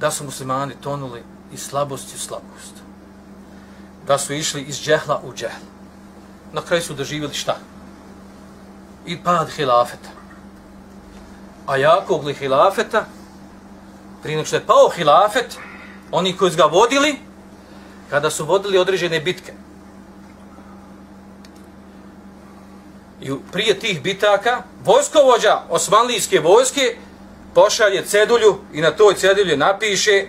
da su muslimani tonuli iz slabosti u slabost. Da su išli iz džehla u džehl. Na kraju su doživjeli šta? I pad hilafeta. A jakog li hilafeta, prije nego što je pao hilafet, oni koji su ga vodili, kada su vodili određene bitke, I prije tih bitaka, vojskovođa osmanlijske vojske pošalje cedulju i na toj cedulju napiše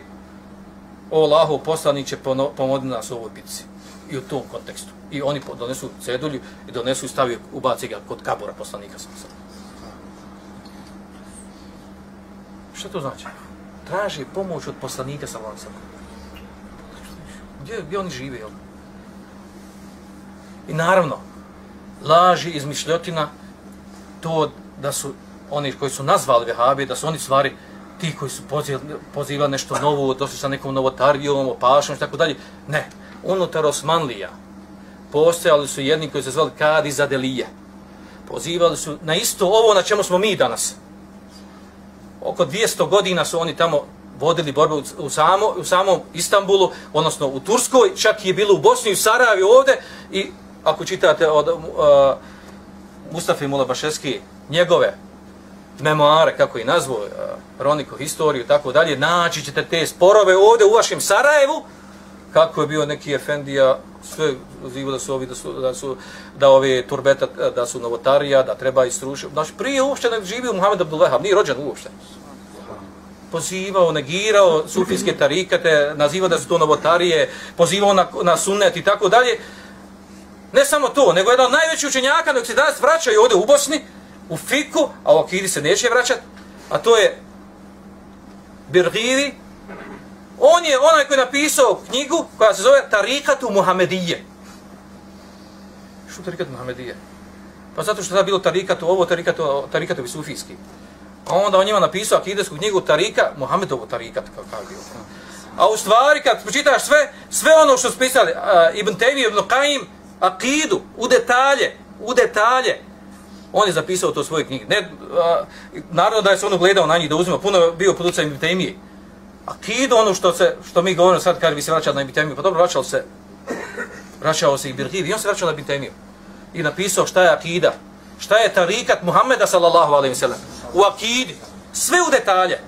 o Allahu poslaniće pomodi nas u ovoj bitci. I u tom kontekstu. I oni donesu cedulju i donesu i stavio, ubaci ga kod kabura poslanika sam sam. Šta to znači? Traži pomoć od poslanika sam sam. Gdje, gdje oni žive, jel? I naravno, laži, izmišljotina, to da su oni koji su nazvali vehabije, da su oni stvari ti koji su pozivali nešto novo, došli sa nekom novotarijom, opašom i tako dalje. Ne, unutar Osmanlija postojali su jedni koji se zvali Kadi Zadelije. Pozivali su na isto ovo na čemu smo mi danas. Oko 200 godina su oni tamo vodili borbu u, samo, u samom Istanbulu, odnosno u Turskoj, čak je bilo u Bosni, u Sarajevi ovde i ako čitate od uh, Mustafa Mula Bašeski, njegove memoare, kako i nazvao, e, Roniko, historiju, tako dalje, naći ćete te sporove ovdje u vašem Sarajevu, kako je bio neki efendija, sve zivo da su ovi, da su, da su, da ove turbeta, da su novotarija, da treba istrušiti. Znači, prije uopšte ne živi u Muhammed Abdullahab, nije rođen uopšte. Pozivao, negirao sufijske tarikate, nazivao da su to novotarije, pozivao na, na sunnet i tako dalje. Ne samo to, nego jedan od najvećih učenjaka dok se danas vraćaju ovdje u Bosni, u Fiku, a u Akidi se neće vraćati, a to je Birgiri. On je onaj koji je napisao knjigu koja se zove Tarikatu Muhamedije. Što Tarikatu Muhamedije? Pa zato što je bilo Tarikatu ovo, Tarikatu, tarikatu Sufijski. A onda on njima napisao akidesku knjigu Tarika, Muhamedovo Tarikat, kao kao bio. A u stvari, kad počitaš sve, sve ono što su pisali, uh, Ibn Taymi, Ibn Qaim, akidu, u detalje, u detalje. On je zapisao to svoje knjige. Ne, a, naravno da je se on gledao na njih da uzima, puno bio pod utjecajem Ibitemije. Akidu, ono što, se, što mi govorimo sad, kad bi se vraćao na Ibitemiju, pa dobro, vraćao se, vraćao se i Birhid, i on se vraćao na Ibitemiju. I napisao šta je akida, šta je tarikat Muhammeda sallallahu alaihi wa sallam. U akidi, sve u detalje.